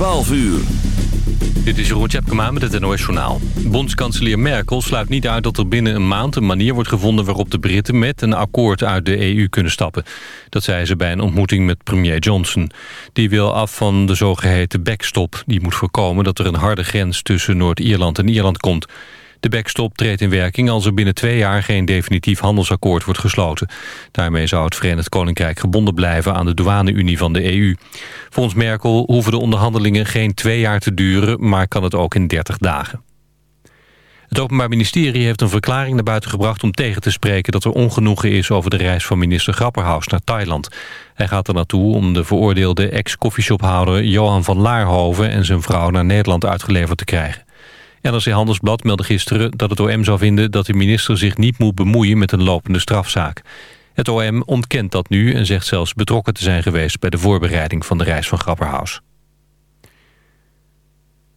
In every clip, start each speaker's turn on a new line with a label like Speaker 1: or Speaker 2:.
Speaker 1: 12 uur.
Speaker 2: Dit is Jeroen Tjepkema met het NOS Journaal. Bondskanselier Merkel sluit niet uit dat er binnen een maand... een manier wordt gevonden waarop de Britten met een akkoord uit de EU kunnen stappen. Dat zei ze bij een ontmoeting met premier Johnson. Die wil af van de zogeheten backstop. Die moet voorkomen dat er een harde grens tussen Noord-Ierland en Ierland komt... De backstop treedt in werking als er binnen twee jaar geen definitief handelsakkoord wordt gesloten. Daarmee zou het Verenigd Koninkrijk gebonden blijven aan de douane-unie van de EU. Volgens Merkel hoeven de onderhandelingen geen twee jaar te duren, maar kan het ook in 30 dagen. Het Openbaar Ministerie heeft een verklaring naar buiten gebracht om tegen te spreken dat er ongenoegen is over de reis van minister Grapperhaus naar Thailand. Hij gaat er naartoe om de veroordeelde ex-koffieshophouder Johan van Laarhoven en zijn vrouw naar Nederland uitgeleverd te krijgen. NRC Handelsblad meldde gisteren dat het OM zou vinden... dat de minister zich niet moet bemoeien met een lopende strafzaak. Het OM ontkent dat nu en zegt zelfs betrokken te zijn geweest... bij de voorbereiding van de reis van Grapperhaus.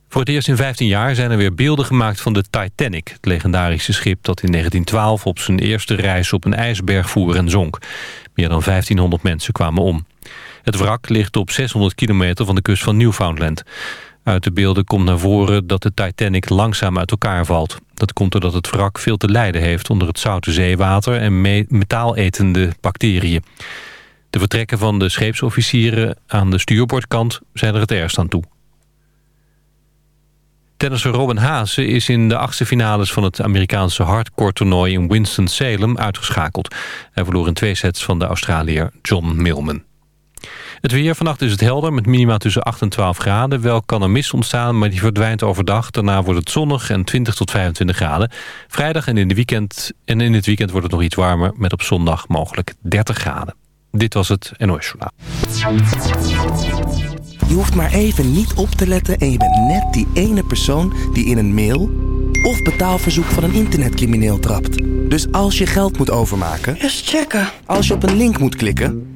Speaker 2: Voor het eerst in 15 jaar zijn er weer beelden gemaakt van de Titanic... het legendarische schip dat in 1912 op zijn eerste reis op een ijsberg voer en zonk. Meer dan 1500 mensen kwamen om. Het wrak ligt op 600 kilometer van de kust van Newfoundland. Uit de beelden komt naar voren dat de Titanic langzaam uit elkaar valt. Dat komt doordat het wrak veel te lijden heeft onder het zoute zeewater en metaaletende bacteriën. De vertrekken van de scheepsofficieren aan de stuurbordkant zijn er het ergst aan toe. Tennisser Robin Haase is in de achtste finales van het Amerikaanse hardcore toernooi in Winston-Salem uitgeschakeld. Hij verloor in twee sets van de Australiër John Millman. Het weer, vannacht is het helder met minima tussen 8 en 12 graden. Wel kan er mist ontstaan, maar die verdwijnt overdag. Daarna wordt het zonnig en 20 tot 25 graden. Vrijdag en in, de weekend, en in het weekend wordt het nog iets warmer... met op zondag mogelijk 30 graden. Dit was het NOS Journaal.
Speaker 3: Je hoeft maar even niet op te letten... en je bent net die ene persoon die in een mail... of betaalverzoek van een internetcrimineel trapt. Dus als je geld moet overmaken...
Speaker 4: Eerst checken.
Speaker 3: Als je op een link moet klikken...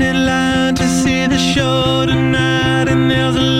Speaker 5: In line to see the show tonight, and there's a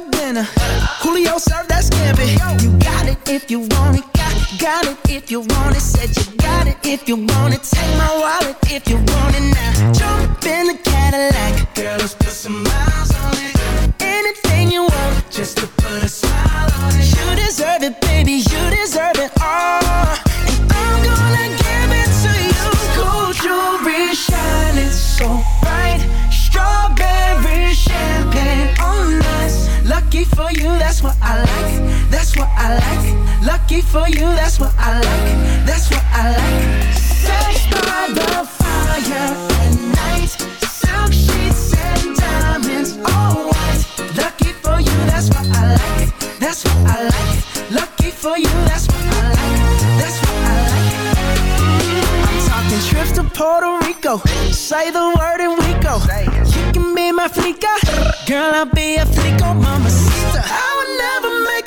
Speaker 5: for
Speaker 6: dinner.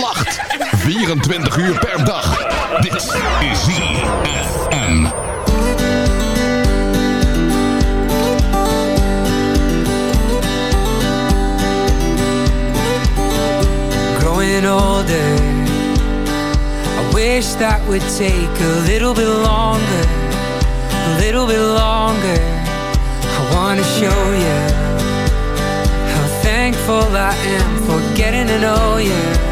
Speaker 7: Lacht. 24 uur per dag. Dit is ZFM.
Speaker 8: growing older. I wish that would take a little bit longer, a little bit longer. I wanna show you thankful I am for getting to know you.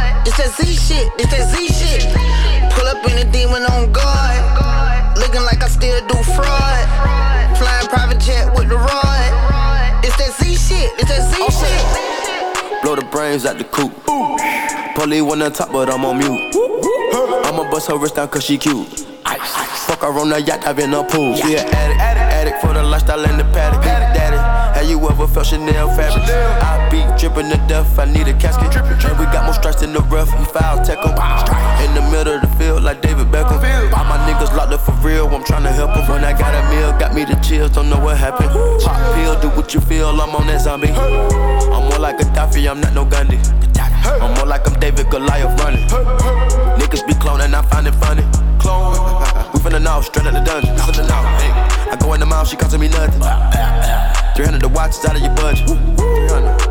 Speaker 4: It's that Z shit, it's that Z shit. Pull up in a demon on guard. Looking like I still do fraud. Flying private jet with the rod. It's that Z shit, it's that Z shit.
Speaker 9: Blow the brains out the coop. Polly one on top, but I'm on mute. I'ma bust her wrist down cause she cute. Fuck her on the yacht, I've in a pool. She an addict, addict for the lifestyle and the paddock. Daddy, have you ever felt Chanel fabric? Dripping to death, I need a casket. And we got more strikes in the rough, he foul tech 'em. In the middle of the field, like David Beckham. All my niggas locked up for real, I'm tryna help 'em. When I got a meal, got me the chills, don't know what happened. Pop pill, do what you feel, I'm on that zombie. I'm more like a Daffy, I'm not no Gundy. I'm more like I'm David Goliath running. Niggas be cloning, I find it funny. Clone. We finna know, straight out the dungeon. I go in the mouth, she costing me nothing. 300 the watch is out of your budget. 300.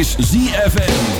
Speaker 1: Is ZFM.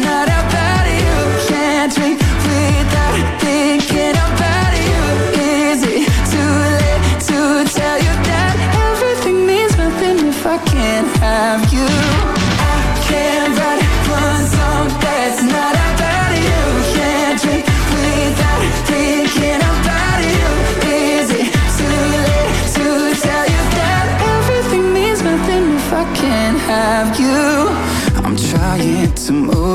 Speaker 10: not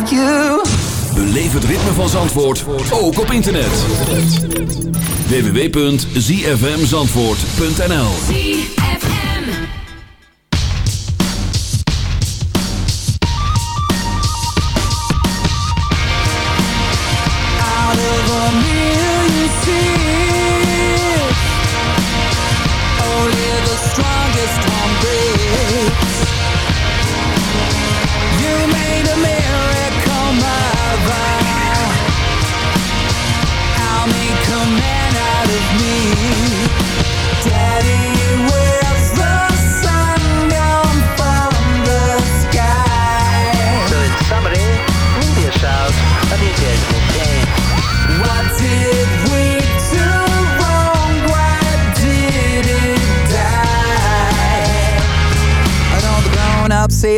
Speaker 10: have you.
Speaker 11: Beleef het ritme van Zandvoort ook op internet. www.zfmzandvoort.nl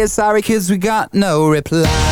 Speaker 10: sorry cause we got no reply.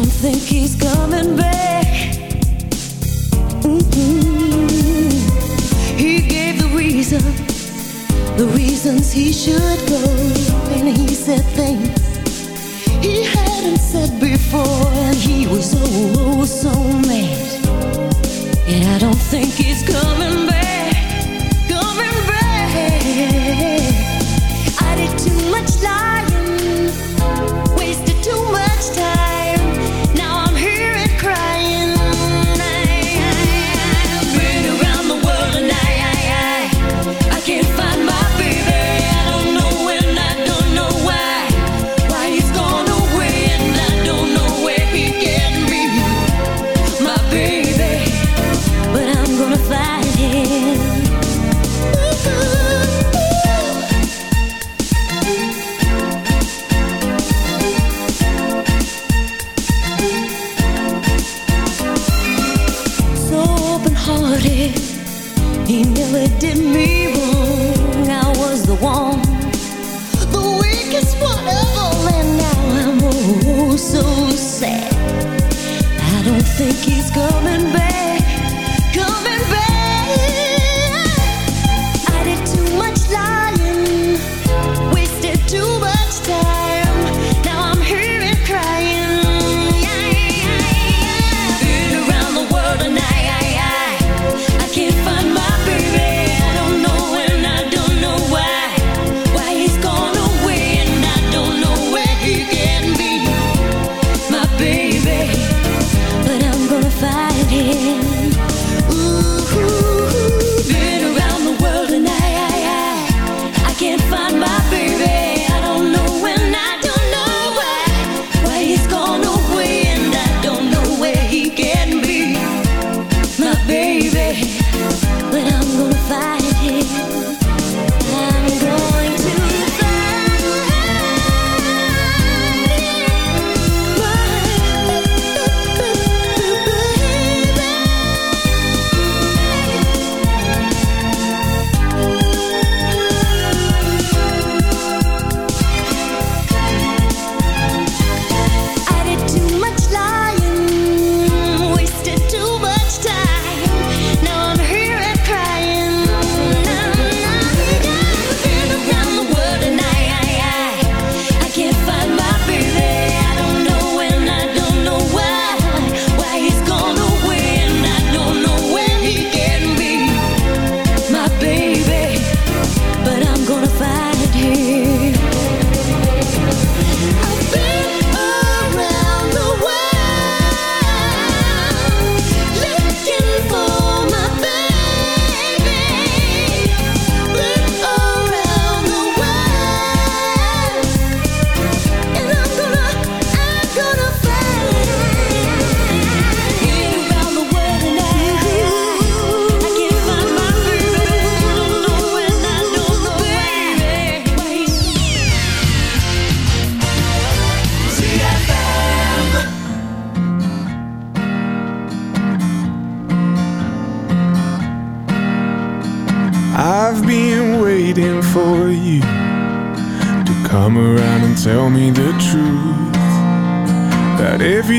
Speaker 10: don't think he's coming back. Mm-hmm. He gave the reason, the reasons he should go, and he said things he hadn't
Speaker 6: said before, and he was oh,
Speaker 12: oh
Speaker 13: so mad. And I don't think he's coming back.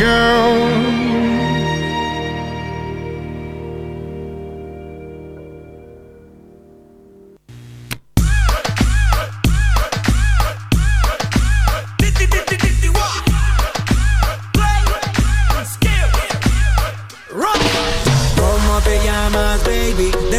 Speaker 13: Girl.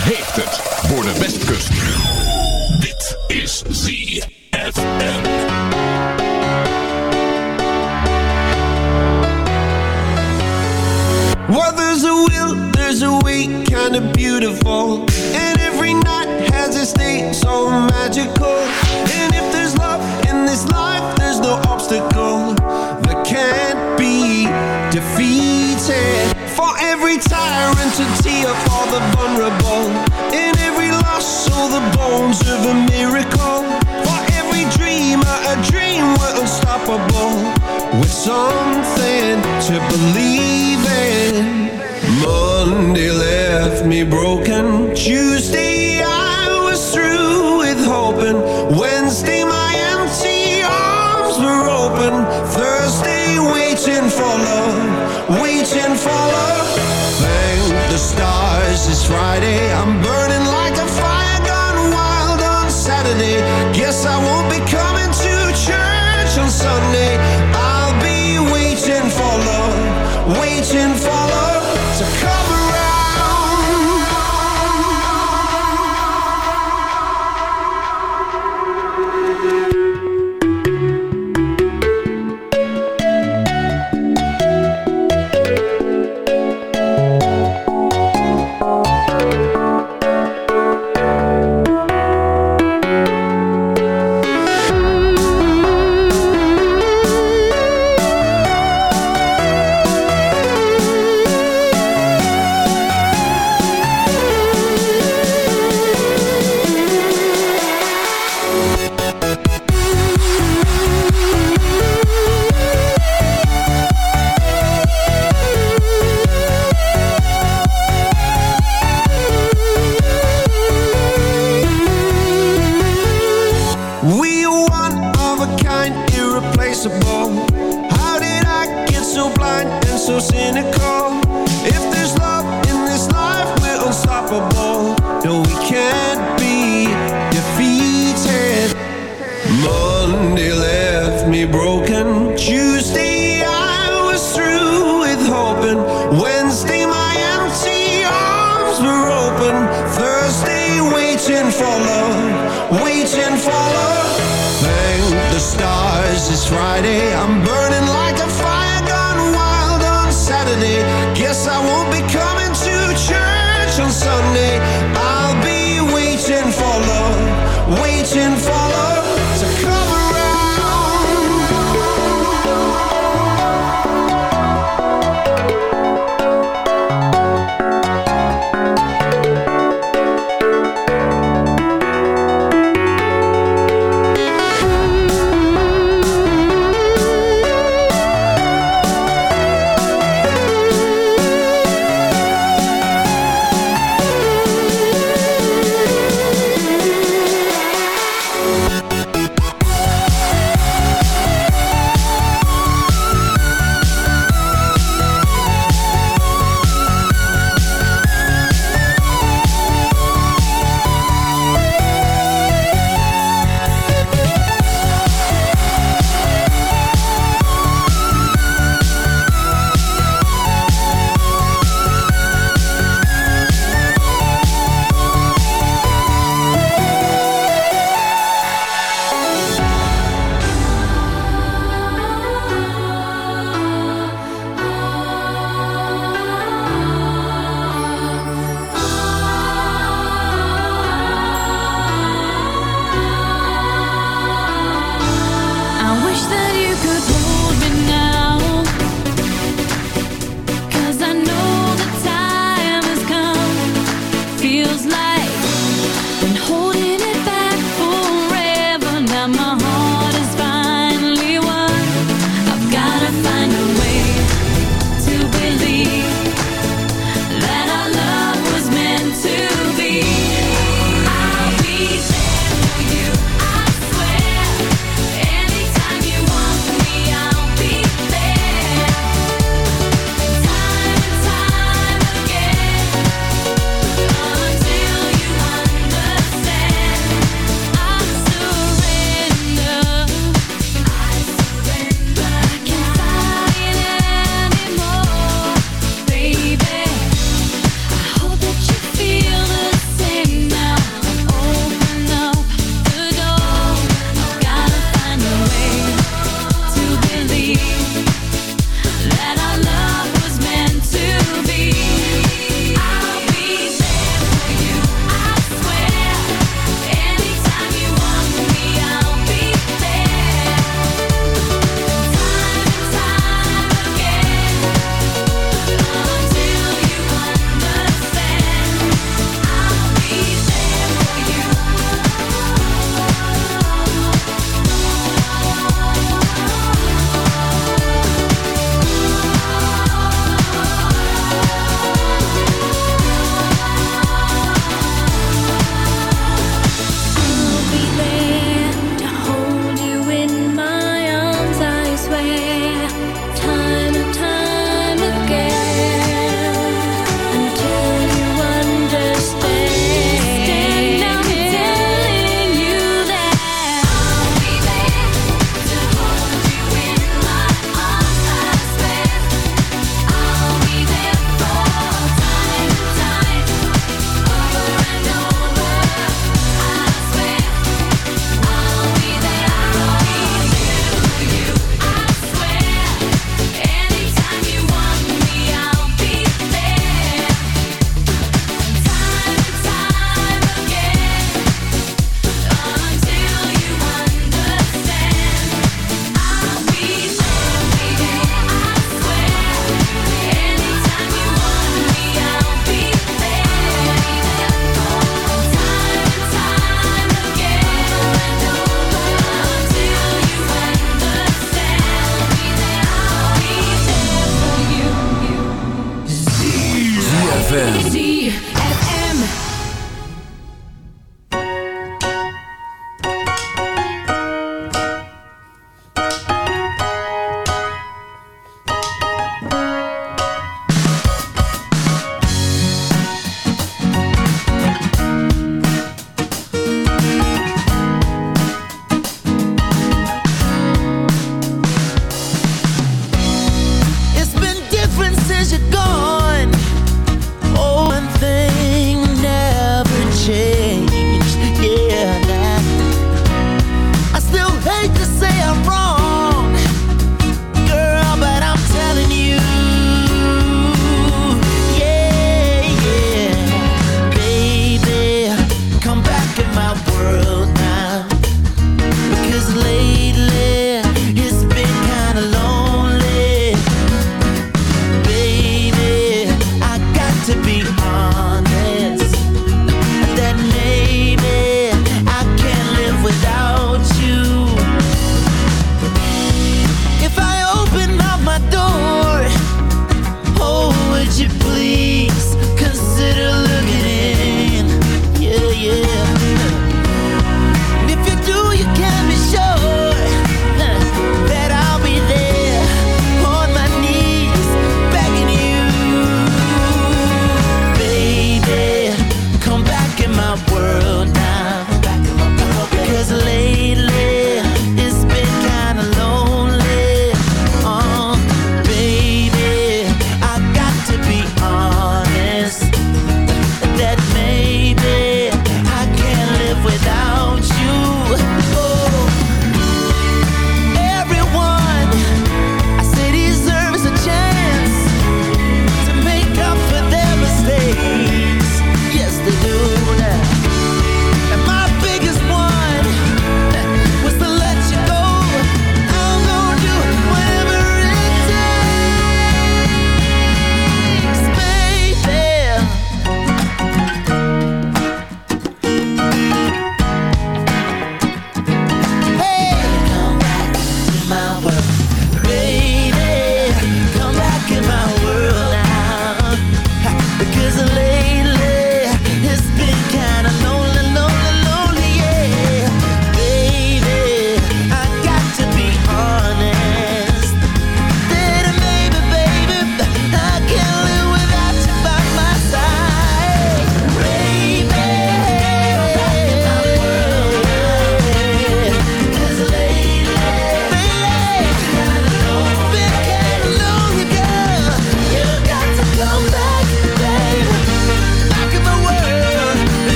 Speaker 7: heeft het voor de Westkust. Dit is ZFM.
Speaker 14: Well, there's a will, there's a way, kinda beautiful. And every night has its day so magical. And if there's love in this life, there's no obstacle that can't be defeated. For every tyrant to tear for the vulnerable. The bones of a miracle. For every dreamer, a dream we're unstoppable. With something to believe in. Monday left me broken. Tuesday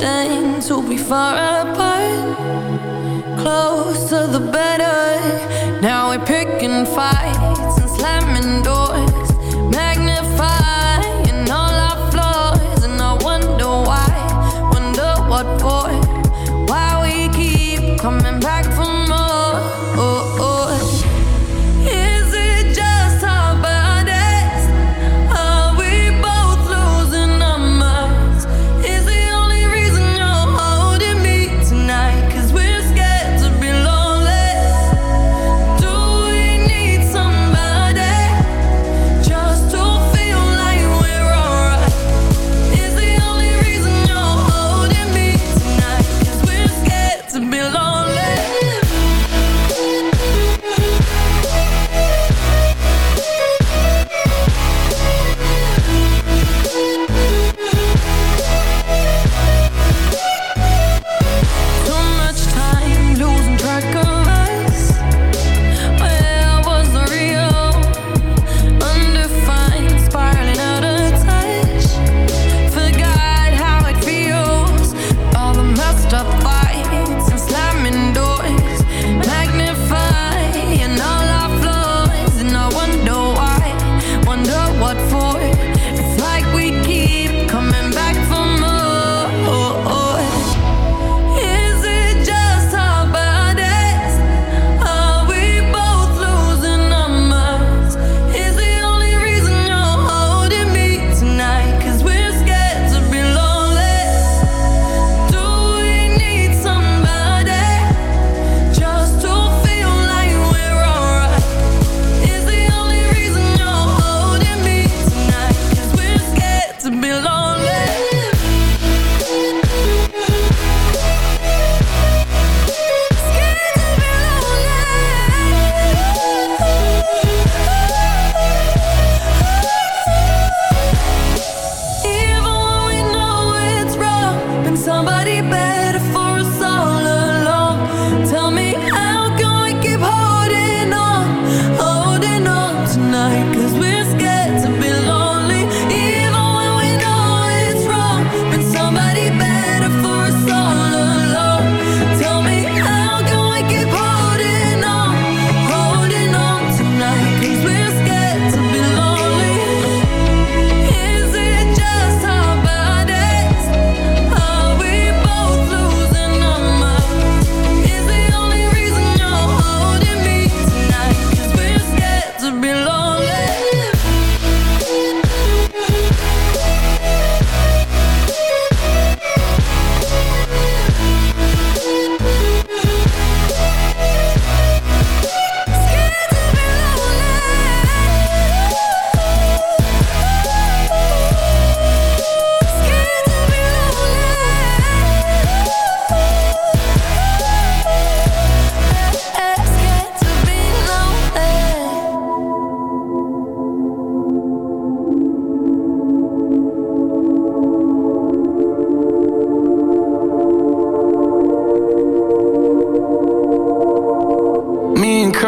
Speaker 15: things will be
Speaker 12: far apart. Closer the better. Now we're picking fights and slamming.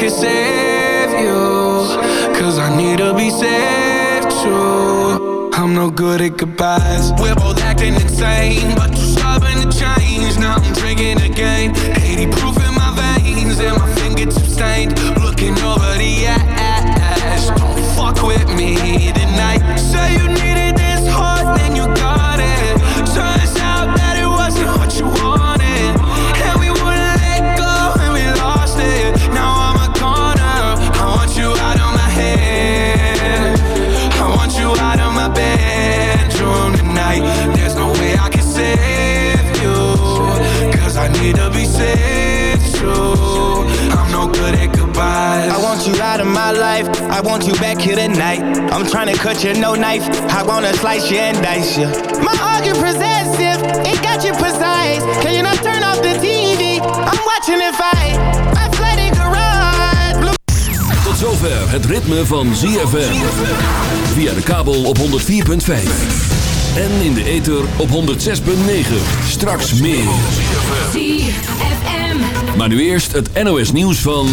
Speaker 5: Can save you. Cause I need to be saved too. I'm no good at goodbyes. We're both acting insane, but you're stubborn to change. Now I'm drinking again. 80 proof in my veins, and my fingertips stained. Looking over the ash. Don't fuck with me tonight. Say you
Speaker 16: want you back here tonight. I'm trying to cut you, no knife. I wanna slice you and dice you. My argue possessive, it got you precise. Can you not turn off the TV? I'm watching it fight. My flooded garage. Blue
Speaker 1: Tot zover het ritme van ZFM. Via de kabel op 104.5. En in de ether op 106.9. Straks meer. Maar nu eerst het NOS nieuws van...